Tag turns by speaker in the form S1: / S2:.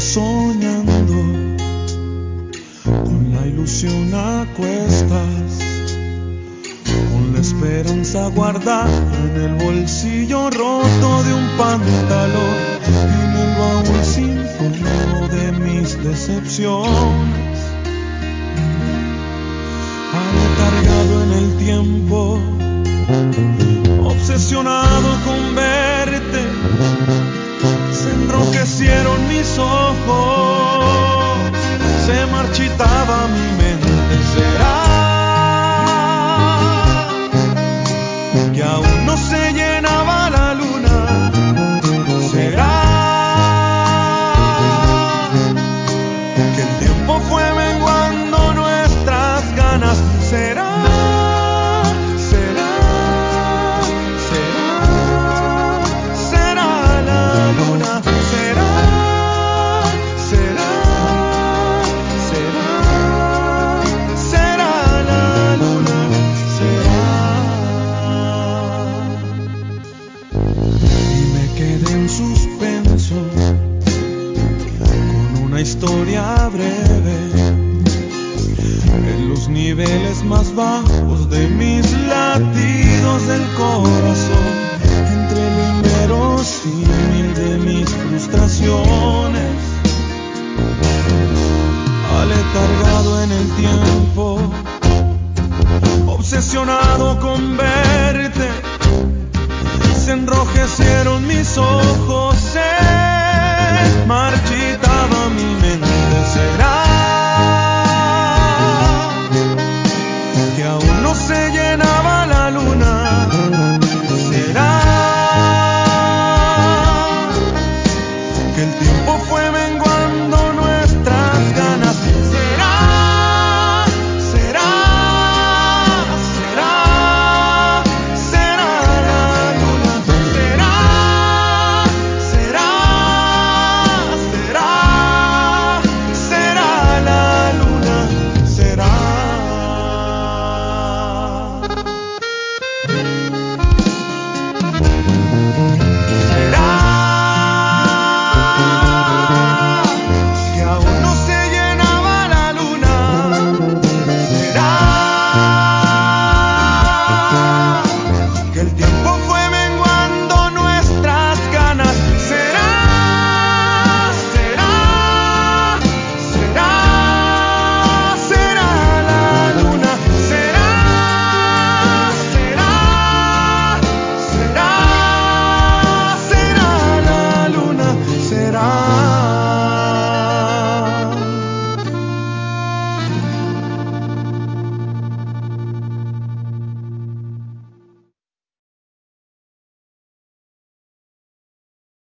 S1: soñando con la ilusión a cuestas, con la esperanza guardada en el bolsillo roto de un pantalón, en el baúl sin fondo de mis decepciones, niveles más bajos de mis latidos del corazón.